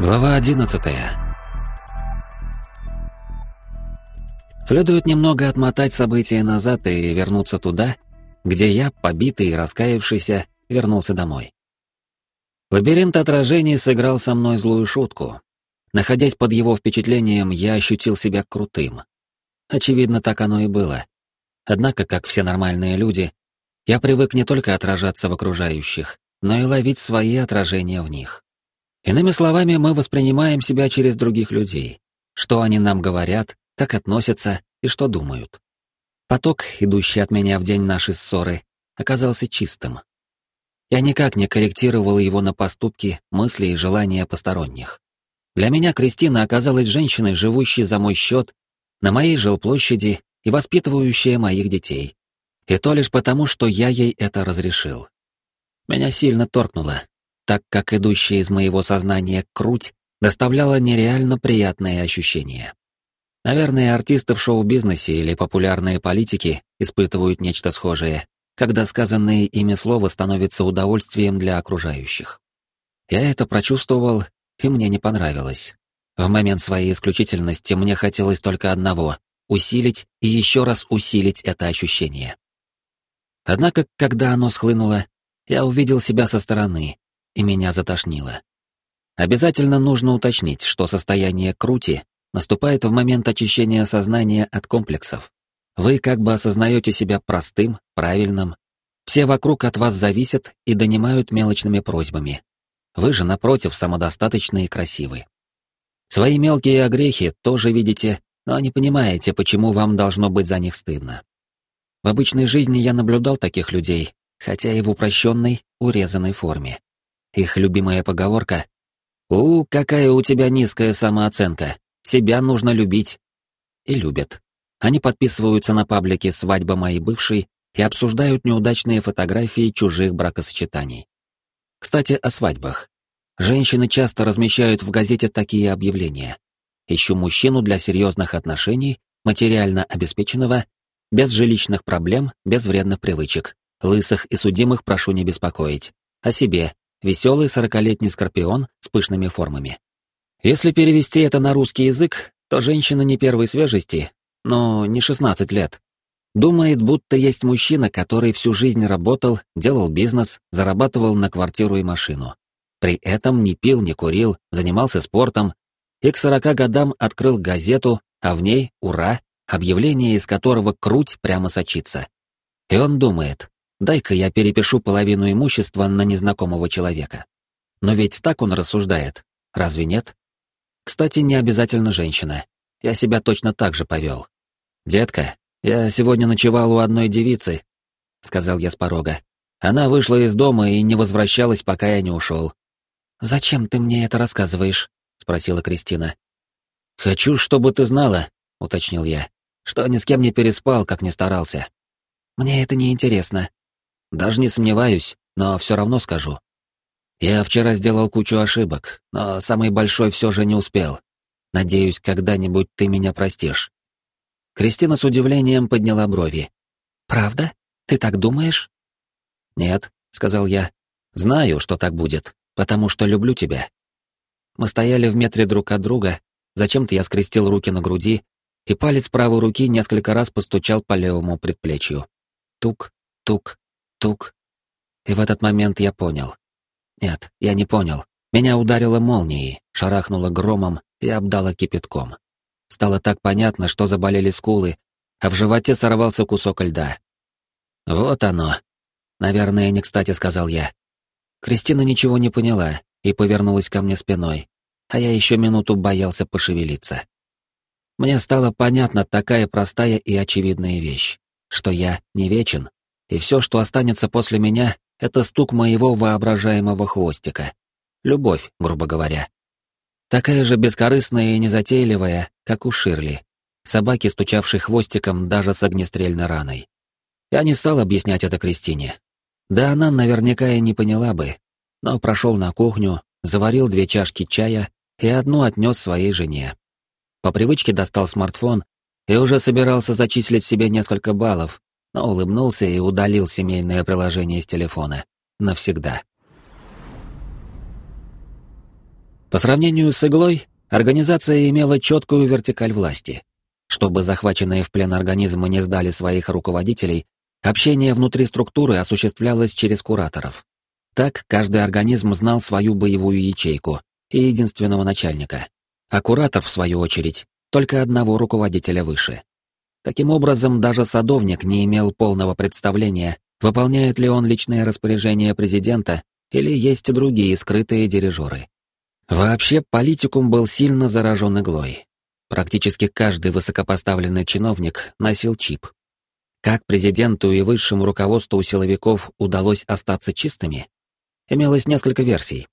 Глава 11 Следует немного отмотать события назад и вернуться туда, где я, побитый и раскаявшийся, вернулся домой. Лабиринт отражений сыграл со мной злую шутку. Находясь под его впечатлением, я ощутил себя крутым. Очевидно, так оно и было. Однако, как все нормальные люди, я привык не только отражаться в окружающих, но и ловить свои отражения в них. Иными словами, мы воспринимаем себя через других людей, что они нам говорят, как относятся и что думают. Поток, идущий от меня в день нашей ссоры, оказался чистым. Я никак не корректировал его на поступки, мысли и желания посторонних. Для меня Кристина оказалась женщиной, живущей за мой счет, на моей жилплощади и воспитывающая моих детей. И то лишь потому, что я ей это разрешил. Меня сильно торкнуло, так как идущая из моего сознания круть доставляла нереально приятные ощущения. Наверное, артисты в шоу-бизнесе или популярные политики испытывают нечто схожее, когда сказанное ими слово становится удовольствием для окружающих. Я это прочувствовал, и мне не понравилось. В момент своей исключительности мне хотелось только одного — усилить и еще раз усилить это ощущение. Однако, когда оно схлынуло, я увидел себя со стороны, и меня затошнило. Обязательно нужно уточнить, что состояние крути наступает в момент очищения сознания от комплексов. Вы как бы осознаете себя простым, правильным. Все вокруг от вас зависят и донимают мелочными просьбами. Вы же, напротив, самодостаточны и красивы. Свои мелкие огрехи тоже видите, но не понимаете, почему вам должно быть за них стыдно. В обычной жизни я наблюдал таких людей, хотя и в упрощенной, урезанной форме. Их любимая поговорка «У, какая у тебя низкая самооценка, себя нужно любить». И любят. Они подписываются на паблике «Свадьба моей бывшей» и обсуждают неудачные фотографии чужих бракосочетаний. Кстати, о свадьбах. Женщины часто размещают в газете такие объявления. Ищу мужчину для серьезных отношений, материально обеспеченного, без жилищных проблем, без вредных привычек. Лысых и судимых прошу не беспокоить. О себе, веселый сорокалетний скорпион с пышными формами. Если перевести это на русский язык, то женщина не первой свежести, но не 16 лет. Думает, будто есть мужчина, который всю жизнь работал, делал бизнес, зарабатывал на квартиру и машину. При этом не пил, не курил, занимался спортом, и к 40 годам открыл газету, а в ней, ура, объявление из которого круть прямо сочится. И он думает, дай-ка я перепишу половину имущества на незнакомого человека. Но ведь так он рассуждает, разве нет? Кстати, не обязательно женщина. Я себя точно так же повел. «Детка, я сегодня ночевал у одной девицы», — сказал я с порога. Она вышла из дома и не возвращалась, пока я не ушел. «Зачем ты мне это рассказываешь?» — спросила Кристина. «Хочу, чтобы ты знала», — уточнил я, — «что ни с кем не переспал, как не старался». «Мне это не интересно. Даже не сомневаюсь, но все равно скажу. Я вчера сделал кучу ошибок, но самый большой все же не успел. Надеюсь, когда-нибудь ты меня простишь. Кристина с удивлением подняла брови. «Правда? Ты так думаешь?» «Нет», — сказал я. «Знаю, что так будет, потому что люблю тебя». Мы стояли в метре друг от друга, зачем-то я скрестил руки на груди, и палец правой руки несколько раз постучал по левому предплечью. Тук, тук, тук. И в этот момент я понял. Нет, я не понял. Меня ударило молнией, шарахнуло громом и обдало кипятком. Стало так понятно, что заболели скулы, а в животе сорвался кусок льда. «Вот оно!» Наверное, не кстати сказал я. Кристина ничего не поняла и повернулась ко мне спиной, а я еще минуту боялся пошевелиться. Мне стало понятна такая простая и очевидная вещь, что я не вечен, и все, что останется после меня, это стук моего воображаемого хвостика. Любовь, грубо говоря. Такая же бескорыстная и незатейливая, как у Ширли, собаки, стучавшей хвостиком даже с огнестрельной раной. Я не стал объяснять это Кристине. Да она наверняка и не поняла бы, но прошел на кухню, заварил две чашки чая и одну отнес своей жене. По привычке достал смартфон и уже собирался зачислить себе несколько баллов, но улыбнулся и удалил семейное приложение с телефона. Навсегда. По сравнению с иглой, организация имела четкую вертикаль власти. Чтобы захваченные в плен организмы не сдали своих руководителей, общение внутри структуры осуществлялось через кураторов. Так каждый организм знал свою боевую ячейку и единственного начальника, а куратор, в свою очередь, только одного руководителя выше. Таким образом, даже садовник не имел полного представления, выполняет ли он личные распоряжения президента или есть другие скрытые дирижеры. Вообще, политикум был сильно заражен иглой. Практически каждый высокопоставленный чиновник носил чип. Как президенту и высшему руководству силовиков удалось остаться чистыми? Имелось несколько версий.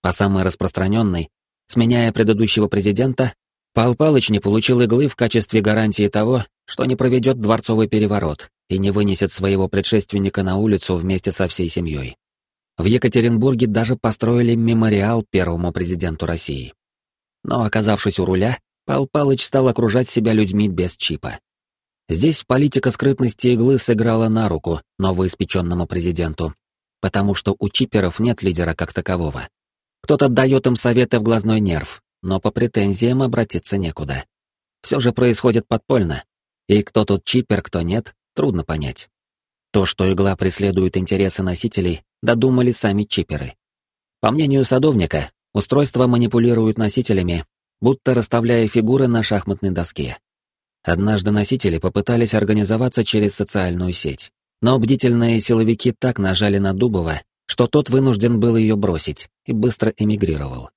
По самой распространенной, сменяя предыдущего президента, Пал Палыч не получил иглы в качестве гарантии того, что не проведет дворцовый переворот и не вынесет своего предшественника на улицу вместе со всей семьей. В Екатеринбурге даже построили мемориал первому президенту России. Но, оказавшись у руля, Пал Палыч стал окружать себя людьми без чипа. Здесь политика скрытности иглы сыграла на руку новоиспеченному президенту, потому что у чиперов нет лидера как такового. Кто-то дает им советы в глазной нерв, но по претензиям обратиться некуда. Все же происходит подпольно, и кто тут чипер, кто нет, трудно понять. То, что игла преследует интересы носителей, додумали сами чиперы. По мнению садовника, устройство манипулирует носителями, будто расставляя фигуры на шахматной доске. Однажды носители попытались организоваться через социальную сеть, но бдительные силовики так нажали на Дубова, что тот вынужден был ее бросить и быстро эмигрировал.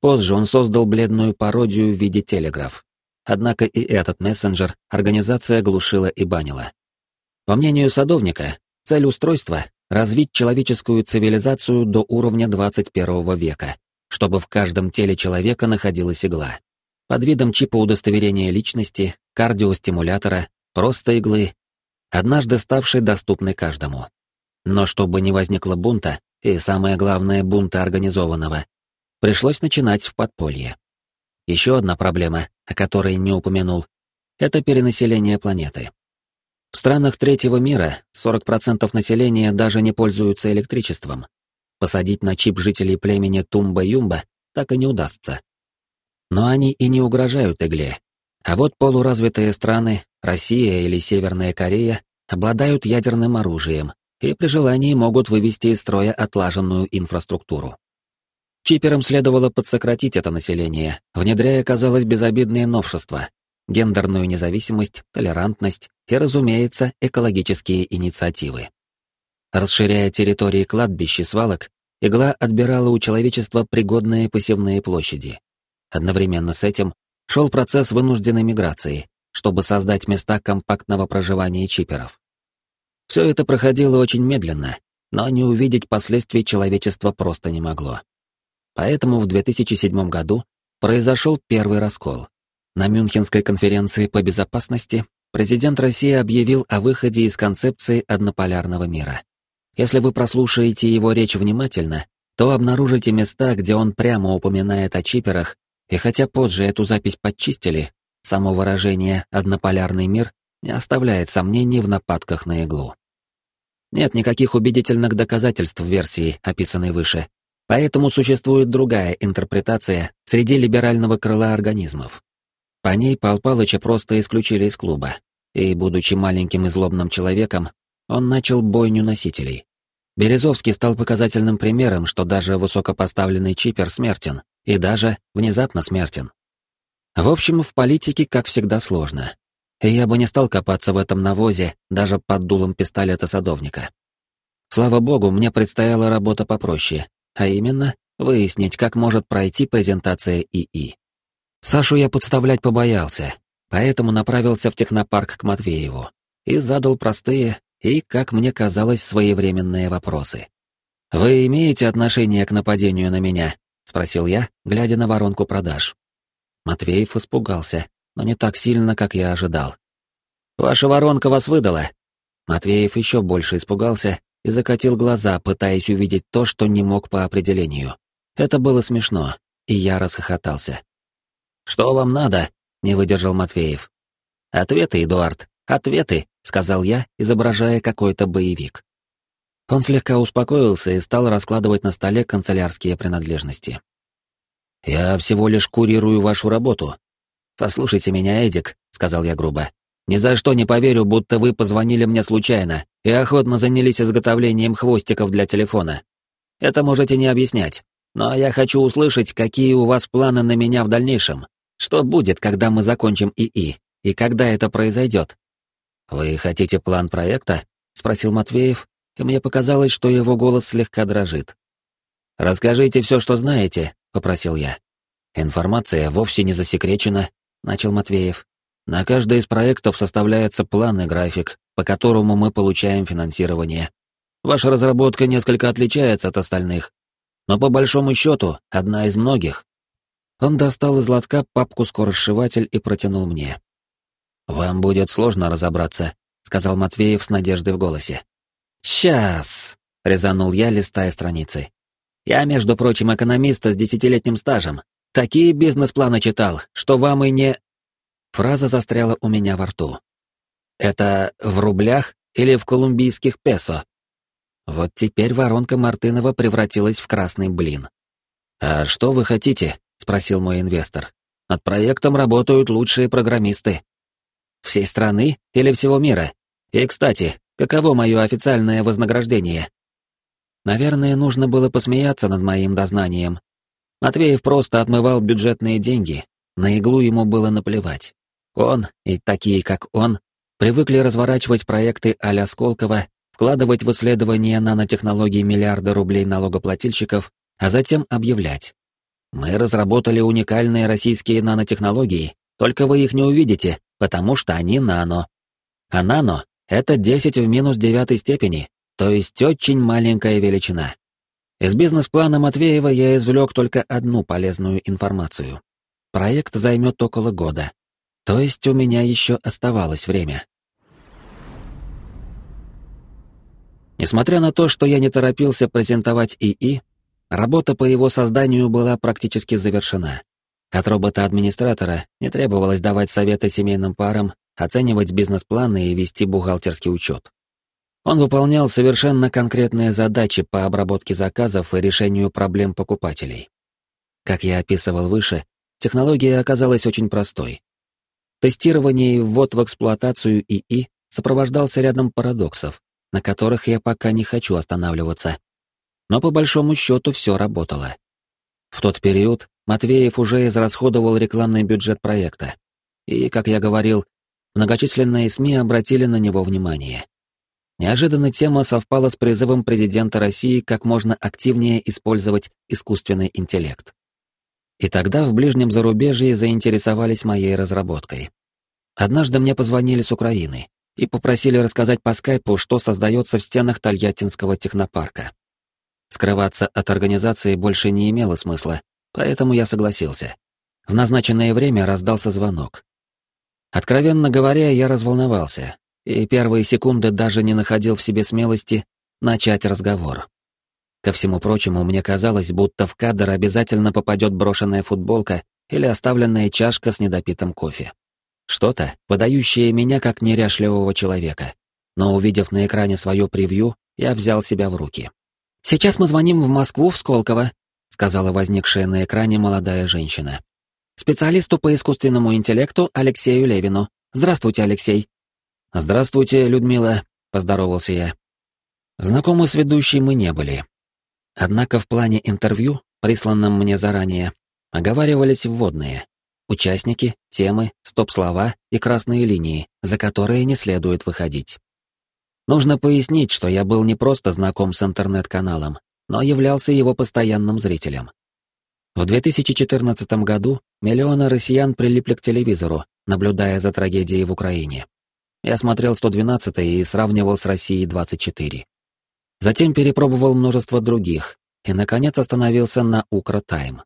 Позже он создал бледную пародию в виде телеграф. Однако и этот мессенджер организация глушила и банила. По мнению садовника, цель устройства — развить человеческую цивилизацию до уровня 21 века, чтобы в каждом теле человека находилась игла. Под видом чипа удостоверения личности, кардиостимулятора, просто иглы, однажды ставшей доступной каждому. Но чтобы не возникло бунта, и самое главное бунта организованного, пришлось начинать в подполье. Еще одна проблема, о которой не упомянул, это перенаселение планеты. В странах третьего мира 40% населения даже не пользуются электричеством. Посадить на чип жителей племени Тумба-Юмба так и не удастся. Но они и не угрожают игле. А вот полуразвитые страны, Россия или Северная Корея, обладают ядерным оружием и при желании могут вывести из строя отлаженную инфраструктуру. Чиперам следовало подсократить это население, внедряя, казалось, безобидные новшества, гендерную независимость, толерантность и, разумеется, экологические инициативы. Расширяя территории кладбищ и свалок, игла отбирала у человечества пригодные посевные площади. Одновременно с этим шел процесс вынужденной миграции, чтобы создать места компактного проживания чиперов. Все это проходило очень медленно, но не увидеть последствий человечество просто не могло. Поэтому в 2007 году произошел первый раскол. На Мюнхенской конференции по безопасности президент России объявил о выходе из концепции однополярного мира. Если вы прослушаете его речь внимательно, то обнаружите места, где он прямо упоминает о чиперах, и хотя позже эту запись подчистили, само выражение «однополярный мир» не оставляет сомнений в нападках на иглу. Нет никаких убедительных доказательств версии, описанной выше, Поэтому существует другая интерпретация среди либерального крыла организмов. По ней Пал Палыча просто исключили из клуба, и, будучи маленьким и злобным человеком, он начал бойню носителей. Березовский стал показательным примером, что даже высокопоставленный чипер смертен, и даже внезапно смертен. В общем, в политике, как всегда, сложно. И я бы не стал копаться в этом навозе даже под дулом пистолета садовника. Слава богу, мне предстояла работа попроще, а именно выяснить, как может пройти презентация ИИ. Сашу я подставлять побоялся, поэтому направился в технопарк к Матвееву и задал простые и, как мне казалось, своевременные вопросы. «Вы имеете отношение к нападению на меня?» — спросил я, глядя на воронку продаж. Матвеев испугался, но не так сильно, как я ожидал. «Ваша воронка вас выдала?» Матвеев еще больше испугался и закатил глаза, пытаясь увидеть то, что не мог по определению. Это было смешно, и я расхохотался. «Что вам надо?» — не выдержал Матвеев. «Ответы, Эдуард, ответы», — сказал я, изображая какой-то боевик. Он слегка успокоился и стал раскладывать на столе канцелярские принадлежности. «Я всего лишь курирую вашу работу». «Послушайте меня, Эдик», — сказал я грубо. «Ни за что не поверю, будто вы позвонили мне случайно и охотно занялись изготовлением хвостиков для телефона. Это можете не объяснять. Но я хочу услышать, какие у вас планы на меня в дальнейшем. Что будет, когда мы закончим ИИ, и когда это произойдет? Вы хотите план проекта? спросил Матвеев, и мне показалось, что его голос слегка дрожит. Расскажите все, что знаете, попросил я. Информация вовсе не засекречена, начал Матвеев. На каждый из проектов составляется план и график, по которому мы получаем финансирование. Ваша разработка несколько отличается от остальных, но по большому счету одна из многих. Он достал из лотка папку-скоросшиватель и протянул мне. «Вам будет сложно разобраться», — сказал Матвеев с надеждой в голосе. «Сейчас», — резанул я, листая страницы. «Я, между прочим, экономист с десятилетним стажем. Такие бизнес-планы читал, что вам и не...» Фраза застряла у меня во рту. «Это в рублях или в колумбийских песо?» Вот теперь воронка Мартынова превратилась в красный блин. «А что вы хотите?» — спросил мой инвестор. «Над проектом работают лучшие программисты». «Всей страны или всего мира? И, кстати, каково мое официальное вознаграждение?» Наверное, нужно было посмеяться над моим дознанием. Матвеев просто отмывал бюджетные деньги, на иглу ему было наплевать. Он, и такие как он, привыкли разворачивать проекты а-ля Сколково вкладывать в исследования нанотехнологий миллиарды рублей налогоплательщиков, а затем объявлять. Мы разработали уникальные российские нанотехнологии, только вы их не увидите, потому что они нано. А нано — это 10 в минус девятой степени, то есть очень маленькая величина. Из бизнес-плана Матвеева я извлек только одну полезную информацию. Проект займет около года. То есть у меня еще оставалось время. Несмотря на то, что я не торопился презентовать ИИ, работа по его созданию была практически завершена. От робота-администратора не требовалось давать советы семейным парам, оценивать бизнес-планы и вести бухгалтерский учет. Он выполнял совершенно конкретные задачи по обработке заказов и решению проблем покупателей. Как я описывал выше, технология оказалась очень простой. Тестирование и ввод в эксплуатацию ИИ сопровождался рядом парадоксов, на которых я пока не хочу останавливаться. Но по большому счету все работало. В тот период Матвеев уже израсходовал рекламный бюджет проекта. И, как я говорил, многочисленные СМИ обратили на него внимание. Неожиданно тема совпала с призывом президента России как можно активнее использовать искусственный интеллект. И тогда в ближнем зарубежье заинтересовались моей разработкой. Однажды мне позвонили с Украины и попросили рассказать по скайпу, что создается в стенах Тольяттинского технопарка. Скрываться от организации больше не имело смысла, поэтому я согласился. В назначенное время раздался звонок. Откровенно говоря, я разволновался, и первые секунды даже не находил в себе смелости начать разговор. Ко всему прочему, мне казалось, будто в кадр обязательно попадет брошенная футболка или оставленная чашка с недопитым кофе. Что-то, подающее меня как неряшливого человека. Но увидев на экране свое превью, я взял себя в руки. «Сейчас мы звоним в Москву, в Сколково», — сказала возникшая на экране молодая женщина. «Специалисту по искусственному интеллекту Алексею Левину. Здравствуйте, Алексей». «Здравствуйте, Людмила», — поздоровался я. Знакомы с ведущей мы не были. Однако в плане интервью, присланном мне заранее, оговаривались вводные. Участники, темы, стоп-слова и красные линии, за которые не следует выходить. Нужно пояснить, что я был не просто знаком с интернет-каналом, но являлся его постоянным зрителем. В 2014 году миллионы россиян прилипли к телевизору, наблюдая за трагедией в Украине. Я смотрел 112 и сравнивал с Россией 24. Затем перепробовал множество других и, наконец, остановился на Укра Тайм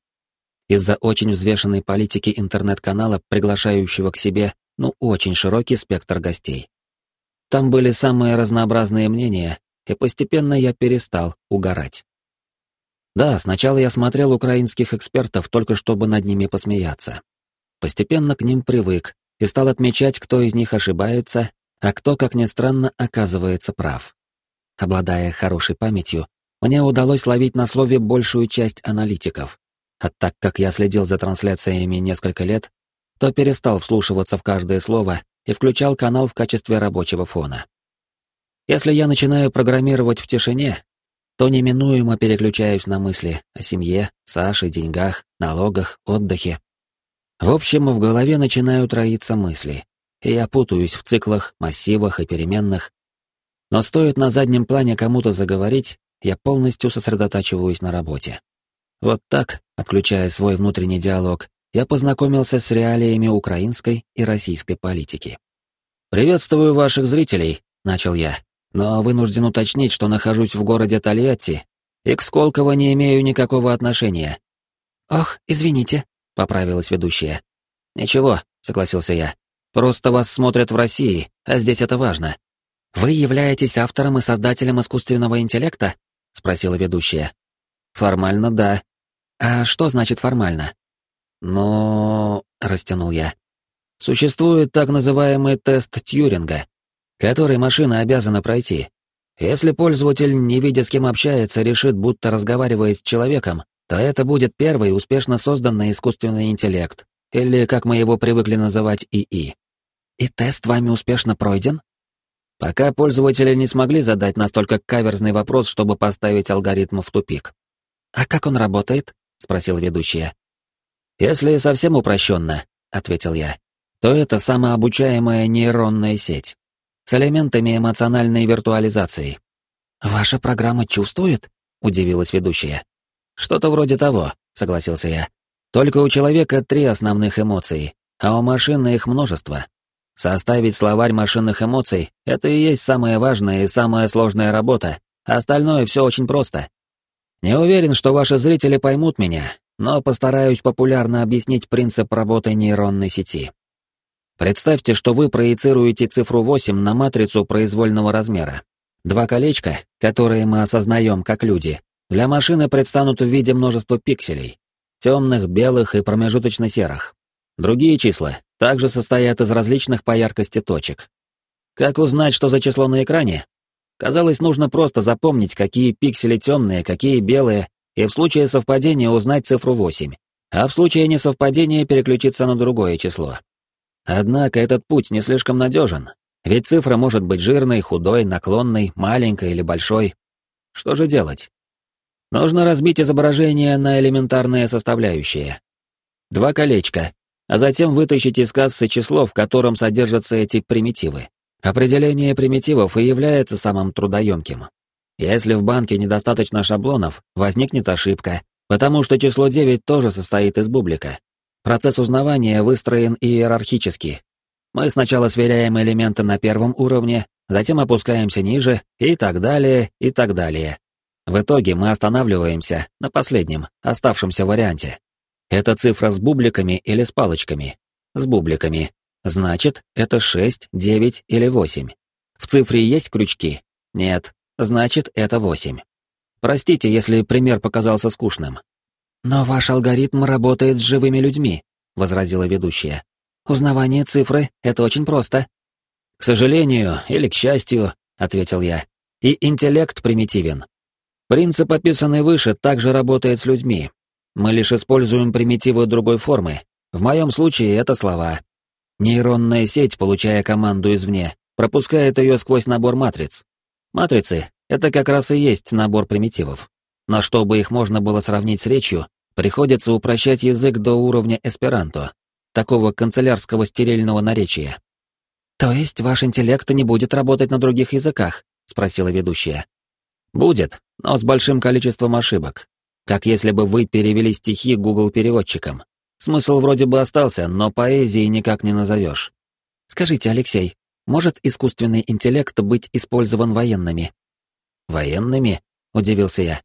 из-за очень взвешенной политики интернет-канала, приглашающего к себе, ну, очень широкий спектр гостей. Там были самые разнообразные мнения, и постепенно я перестал угорать. Да, сначала я смотрел украинских экспертов только чтобы над ними посмеяться. Постепенно к ним привык и стал отмечать, кто из них ошибается, а кто, как ни странно, оказывается прав. Обладая хорошей памятью, мне удалось ловить на слове большую часть аналитиков, а так как я следил за трансляциями несколько лет, то перестал вслушиваться в каждое слово и включал канал в качестве рабочего фона. Если я начинаю программировать в тишине, то неминуемо переключаюсь на мысли о семье, Саше, деньгах, налогах, отдыхе. В общем, в голове начинают роиться мысли, и я путаюсь в циклах, массивах и переменных. Но стоит на заднем плане кому-то заговорить, я полностью сосредотачиваюсь на работе. Вот так, отключая свой внутренний диалог, я познакомился с реалиями украинской и российской политики. «Приветствую ваших зрителей», — начал я, «но вынужден уточнить, что нахожусь в городе Тольятти и к Сколково не имею никакого отношения». «Ох, извините», — поправилась ведущая. «Ничего», — согласился я. «Просто вас смотрят в России, а здесь это важно». «Вы являетесь автором и создателем искусственного интеллекта?» — спросила ведущая. «Формально, да». «А что значит формально?» «Но...» — растянул я. «Существует так называемый тест Тьюринга, который машина обязана пройти. Если пользователь, не видя с кем общается, решит, будто разговаривает с человеком, то это будет первый успешно созданный искусственный интеллект, или, как мы его привыкли называть, ИИ. И тест вами успешно пройден? Пока пользователи не смогли задать настолько каверзный вопрос, чтобы поставить алгоритм в тупик. «А как он работает?» — спросила ведущая. «Если совсем упрощенно», — ответил я, — «то это самообучаемая нейронная сеть с элементами эмоциональной виртуализации». «Ваша программа чувствует?» — удивилась ведущая. «Что-то вроде того», — согласился я. «Только у человека три основных эмоции, а у машины их множество. Составить словарь машинных эмоций — это и есть самая важная и самая сложная работа, остальное все очень просто. Не уверен, что ваши зрители поймут меня, но постараюсь популярно объяснить принцип работы нейронной сети. Представьте, что вы проецируете цифру 8 на матрицу произвольного размера. Два колечка, которые мы осознаем как люди, для машины предстанут в виде множества пикселей, темных, белых и промежуточно-серых. Другие числа также состоят из различных по яркости точек. Как узнать, что за число на экране? Казалось, нужно просто запомнить, какие пиксели темные, какие белые, и в случае совпадения узнать цифру 8, а в случае несовпадения переключиться на другое число. Однако этот путь не слишком надежен, ведь цифра может быть жирной, худой, наклонной, маленькой или большой. Что же делать? Нужно разбить изображение на элементарные составляющие. Два колечка, а затем вытащить из кассы число, в котором содержатся эти примитивы. Определение примитивов и является самым трудоемким. Если в банке недостаточно шаблонов, возникнет ошибка, потому что число 9 тоже состоит из бублика. Процесс узнавания выстроен иерархически. Мы сначала сверяем элементы на первом уровне, затем опускаемся ниже, и так далее, и так далее. В итоге мы останавливаемся на последнем, оставшемся варианте. Это цифра с бубликами или с палочками? С бубликами. Значит, это 6, 9 или 8. В цифре есть крючки? Нет. Значит, это 8. Простите, если пример показался скучным. Но ваш алгоритм работает с живыми людьми, возразила ведущая. Узнавание цифры — это очень просто. К сожалению, или к счастью, ответил я, и интеллект примитивен. Принцип, описанный выше, также работает с людьми, мы лишь используем примитивы другой формы. В моем случае это слова. Нейронная сеть, получая команду извне, пропускает ее сквозь набор матриц. Матрицы — это как раз и есть набор примитивов. Но чтобы их можно было сравнить с речью, приходится упрощать язык до уровня эсперанто, такого канцелярского стерильного наречия. «То есть ваш интеллект не будет работать на других языках?» — спросила ведущая. «Будет, но с большим количеством ошибок как если бы вы перевели стихи Google переводчиком. Смысл вроде бы остался, но поэзии никак не назовешь. Скажите, Алексей, может искусственный интеллект быть использован военными? Военными? Удивился я.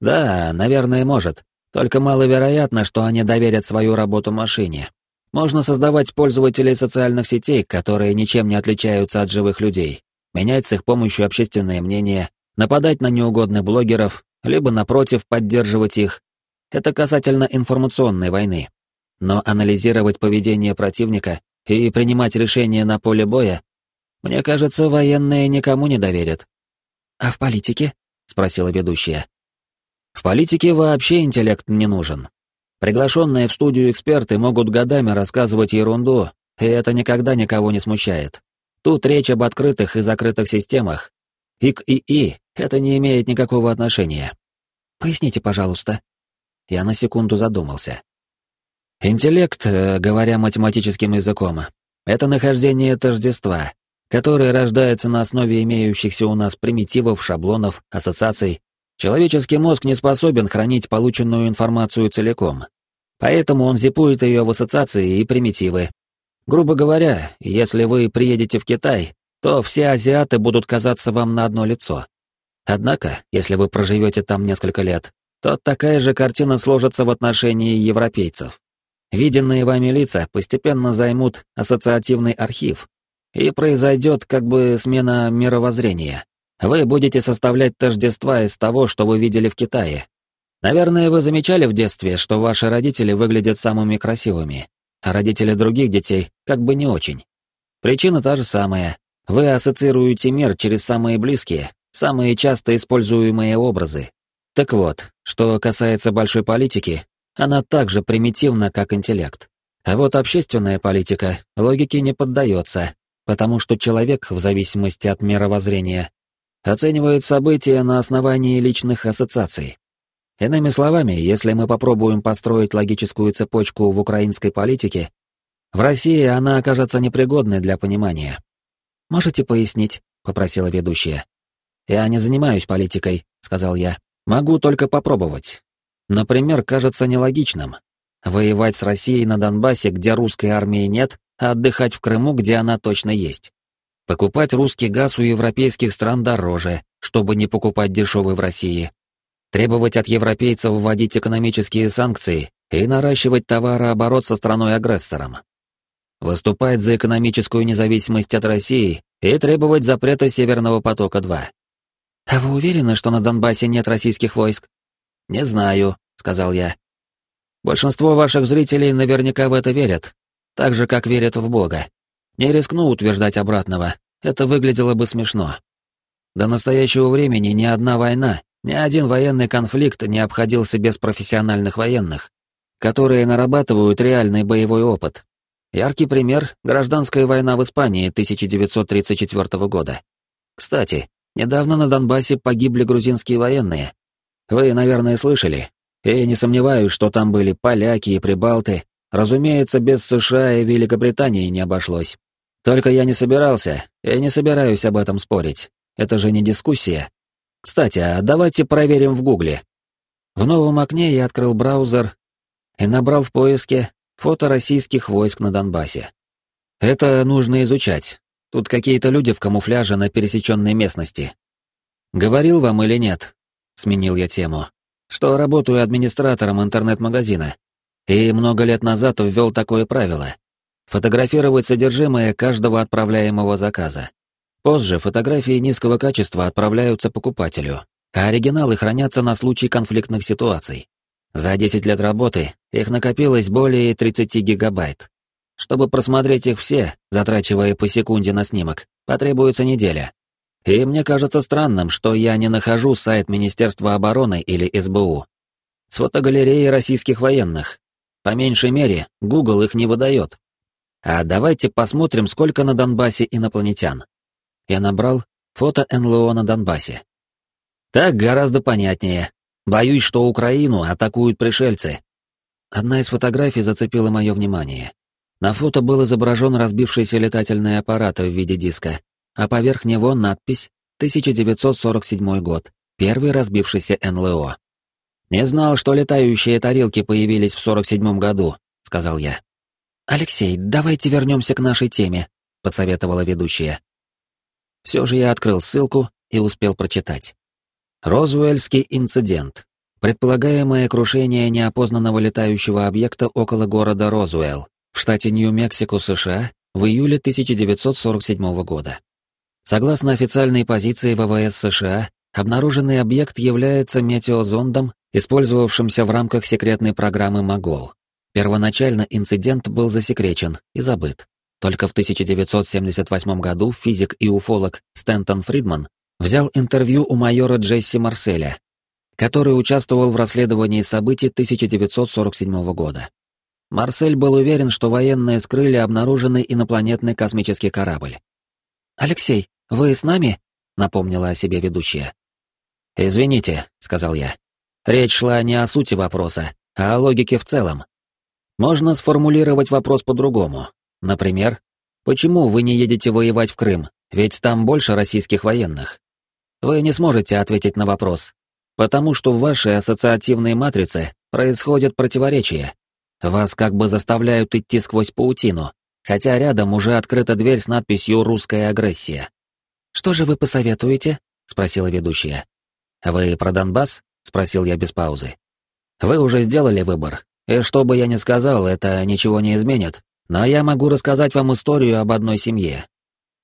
Да, наверное, может. Только маловероятно, что они доверят свою работу машине. Можно создавать пользователей социальных сетей, которые ничем не отличаются от живых людей, менять с их помощью общественное мнение, нападать на неугодных блогеров, либо, напротив, поддерживать их. Это касательно информационной войны. Но анализировать поведение противника и принимать решения на поле боя, мне кажется, военные никому не доверят. «А в политике?» — спросила ведущая. «В политике вообще интеллект не нужен. Приглашенные в студию эксперты могут годами рассказывать ерунду, и это никогда никого не смущает. Тут речь об открытых и закрытых системах. И к ИИ это не имеет никакого отношения. Поясните, пожалуйста. Я на секунду задумался. Интеллект, э, говоря математическим языком, это нахождение тождества, которое рождается на основе имеющихся у нас примитивов, шаблонов, ассоциаций. Человеческий мозг не способен хранить полученную информацию целиком. Поэтому он зипует ее в ассоциации и примитивы. Грубо говоря, если вы приедете в Китай, то все азиаты будут казаться вам на одно лицо. Однако, если вы проживете там несколько лет, то такая же картина сложится в отношении европейцев. Виденные вами лица постепенно займут ассоциативный архив, и произойдет как бы смена мировоззрения. Вы будете составлять тождества из того, что вы видели в Китае. Наверное, вы замечали в детстве, что ваши родители выглядят самыми красивыми, а родители других детей как бы не очень. Причина та же самая. Вы ассоциируете мир через самые близкие, самые часто используемые образы. Так вот, что касается большой политики, она так же примитивна, как интеллект. А вот общественная политика логике не поддается, потому что человек, в зависимости от мировоззрения, оценивает события на основании личных ассоциаций. Иными словами, если мы попробуем построить логическую цепочку в украинской политике, в России она окажется непригодной для понимания. «Можете пояснить?» — попросила ведущая. «Я не занимаюсь политикой», — сказал я. «Могу только попробовать. Например, кажется нелогичным. Воевать с Россией на Донбассе, где русской армии нет, а отдыхать в Крыму, где она точно есть. Покупать русский газ у европейских стран дороже, чтобы не покупать дешевый в России. Требовать от европейцев вводить экономические санкции и наращивать товарооборот со страной-агрессором. Выступать за экономическую независимость от России и требовать запрета Северного потока-2. «А вы уверены, что на Донбассе нет российских войск?» «Не знаю», — сказал я. «Большинство ваших зрителей наверняка в это верят, так же, как верят в Бога. Не рискну утверждать обратного, это выглядело бы смешно. До настоящего времени ни одна война, ни один военный конфликт не обходился без профессиональных военных, которые нарабатывают реальный боевой опыт. Яркий пример — гражданская война в Испании 1934 года. Кстати, недавно на Донбассе погибли грузинские военные, вы, наверное, слышали. И не сомневаюсь, что там были поляки и прибалты. Разумеется, без США и Великобритании не обошлось. Только я не собирался, и не собираюсь об этом спорить. Это же не дискуссия. Кстати, а давайте проверим в Гугле. В новом окне я открыл браузер и набрал в поиске фото российских войск на Донбассе. Это нужно изучать. Тут какие-то люди в камуфляже на пересеченной местности. Говорил вам или нет, сменил я тему, что работаю администратором интернет-магазина. И много лет назад ввел такое правило — фотографировать содержимое каждого отправляемого заказа. Позже фотографии низкого качества отправляются покупателю, а оригиналы хранятся на случай конфликтных ситуаций. За 10 лет работы их накопилось более 30 гигабайт. Чтобы просмотреть их все, затрачивая по секунде на снимок, потребуется неделя. И мне кажется странным, что я не нахожу сайт Министерства обороны или СБУ. С фотогалереей российских военных. По меньшей мере, Google их не выдает. А давайте посмотрим, сколько на Донбассе инопланетян. Я набрал фото НЛО на Донбассе. Так гораздо понятнее. Боюсь, что Украину атакуют пришельцы. Одна из фотографий зацепила мое внимание. На фото был изображен разбившийся летательный аппарат в виде диска, а поверх него надпись 1947 год, первый разбившийся НЛО. «Не знал, что летающие тарелки появились в 47 году», — сказал я. «Алексей, давайте вернемся к нашей теме», — посоветовала ведущая. Все же я открыл ссылку и успел прочитать. Розуэльский инцидент. Предполагаемое крушение неопознанного летающего объекта около города Розуэлл в штате Нью-Мексико, США, в июле 1947 года. Согласно официальной позиции ВВС США, обнаруженный объект является метеозондом, использовавшимся в рамках секретной программы «Могол». Первоначально инцидент был засекречен и забыт. Только в 1978 году физик и уфолог Стэнтон Фридман взял интервью у майора Джесси Марселя, который участвовал в расследовании событий 1947 года. Марсель был уверен, что военные скрыли обнаруженный инопланетный космический корабль. «Алексей, вы с нами?» — напомнила о себе ведущая. «Извините», — сказал я. «Речь шла не о сути вопроса, а о логике в целом. Можно сформулировать вопрос по-другому. Например, почему вы не едете воевать в Крым, ведь там больше российских военных? Вы не сможете ответить на вопрос, потому что в вашей ассоциативной матрице происходит противоречие. Вас как бы заставляют идти сквозь паутину, хотя рядом уже открыта дверь с надписью «Русская агрессия». «Что же вы посоветуете?» — спросила ведущая. «Вы про Донбасс?» — спросил я без паузы. «Вы уже сделали выбор, и что бы я ни сказал, это ничего не изменит, но я могу рассказать вам историю об одной семье.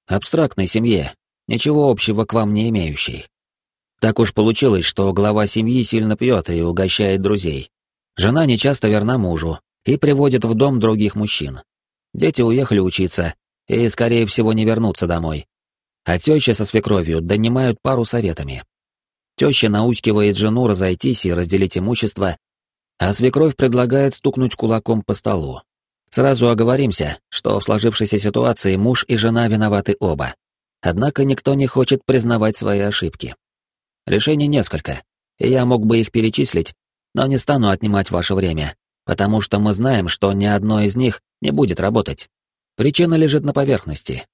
Абстрактной семье, ничего общего к вам не имеющей. Так уж получилось, что глава семьи сильно пьет и угощает друзей. Жена нечасто верна мужу и приводит в дом других мужчин. Дети уехали учиться и, скорее всего, не вернутся домой. А теща со свекровью донимают пару советами. Теща наускивает жену разойтись и разделить имущество, а свекровь предлагает стукнуть кулаком по столу. Сразу оговоримся, что в сложившейся ситуации муж и жена виноваты оба. Однако никто не хочет признавать свои ошибки. Решений несколько, и я мог бы их перечислить, но не стану отнимать ваше время, потому что мы знаем, что ни одно из них не будет работать. Причина лежит на поверхности.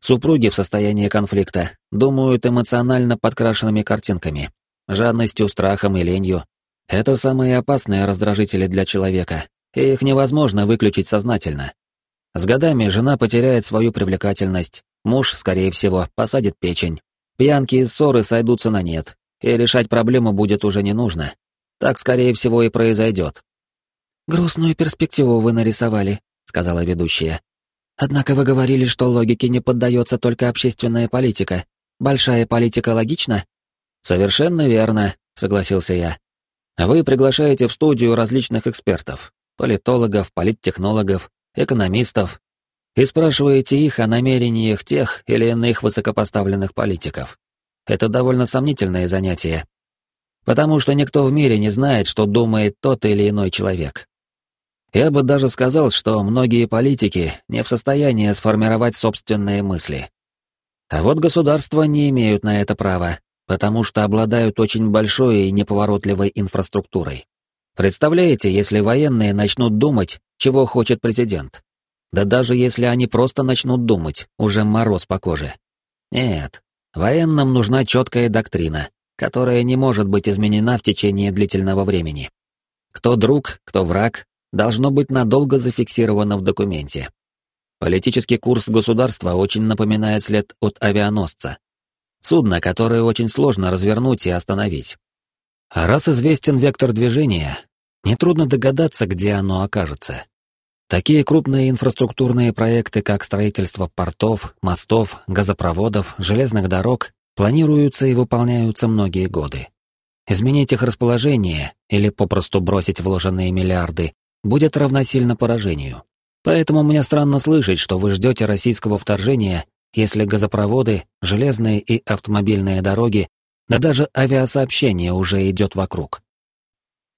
Супруги в состоянии конфликта думают эмоционально подкрашенными картинками, жадностью, страхом и ленью. Это самые опасные раздражители для человека, и их невозможно выключить сознательно. С годами жена потеряет свою привлекательность, муж, скорее всего, посадит печень, пьянки и ссоры сойдутся на нет, и решать проблему будет уже не нужно. Так, скорее всего, и произойдет. «Грустную перспективу вы нарисовали», — сказала ведущая. Однако вы говорили, что логике не поддается только общественная политика. Большая политика логична? Совершенно верно, согласился я. Вы приглашаете в студию различных экспертов, политологов, политтехнологов, экономистов, и спрашиваете их о намерениях тех или иных высокопоставленных политиков. Это довольно сомнительное занятие, потому что никто в мире не знает, что думает тот или иной человек. Я бы даже сказал, что многие политики не в состоянии сформировать собственные мысли. А вот государства не имеют на это права, потому что обладают очень большой и неповоротливой инфраструктурой. Представляете, если военные начнут думать, чего хочет президент? Да даже если они просто начнут думать, уже мороз по коже. Нет, военным нужна четкая доктрина, которая не может быть изменена в течение длительного времени. Кто друг, кто враг, должно быть надолго зафиксировано в документе. Политический курс государства очень напоминает след от авианосца. Судно, которое очень сложно развернуть и остановить. А раз известен вектор движения, нетрудно догадаться, где оно окажется. Такие крупные инфраструктурные проекты, как строительство портов, мостов, газопроводов, железных дорог, планируются и выполняются многие годы. Изменить их расположение или попросту бросить вложенные миллиарды будет равносильно поражению. Поэтому мне странно слышать, что вы ждете российского вторжения, если газопроводы, железные и автомобильные дороги, да даже авиасообщение уже идет вокруг.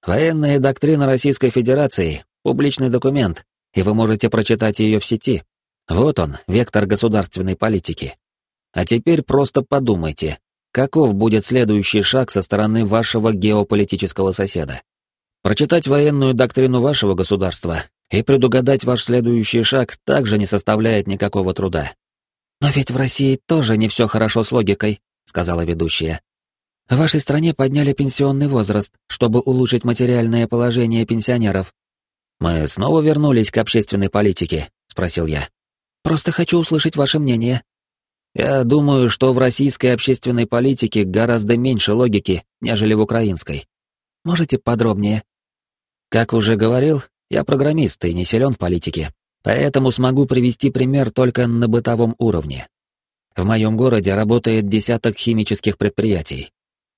Военная доктрина Российской Федерации — публичный документ, и вы можете прочитать ее в сети. Вот он, вектор государственной политики. А теперь просто подумайте, каков будет следующий шаг со стороны вашего геополитического соседа. Прочитать военную доктрину вашего государства и предугадать ваш следующий шаг также не составляет никакого труда. «Но ведь в России тоже не все хорошо с логикой», — сказала ведущая. «В вашей стране подняли пенсионный возраст, чтобы улучшить материальное положение пенсионеров». «Мы снова вернулись к общественной политике?» — спросил я. «Просто хочу услышать ваше мнение». «Я думаю, что в российской общественной политике гораздо меньше логики, нежели в украинской». «Можете подробнее?» Как уже говорил, я программист и не силен в политике, поэтому смогу привести пример только на бытовом уровне. В моем городе работает десяток химических предприятий.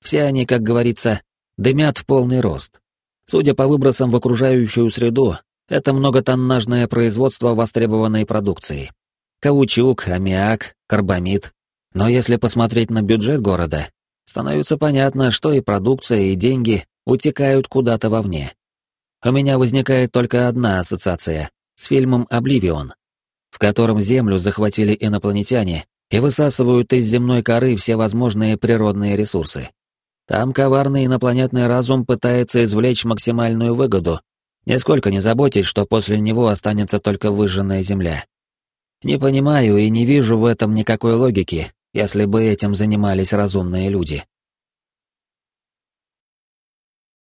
Все они, как говорится, дымят в полный рост. Судя по выбросам в окружающую среду, это многотоннажное производство востребованной продукции. Каучук, аммиак, карбамид. Но если посмотреть на бюджет города, становится понятно, что и продукция, и деньги утекают куда-то вовне. У меня возникает только одна ассоциация с фильмом «Обливион», в котором Землю захватили инопланетяне и высасывают из земной коры все возможные природные ресурсы. Там коварный инопланетный разум пытается извлечь максимальную выгоду, нисколько не заботясь, что после него останется только выжженная земля. Не понимаю и не вижу в этом никакой логики, если бы этим занимались разумные люди.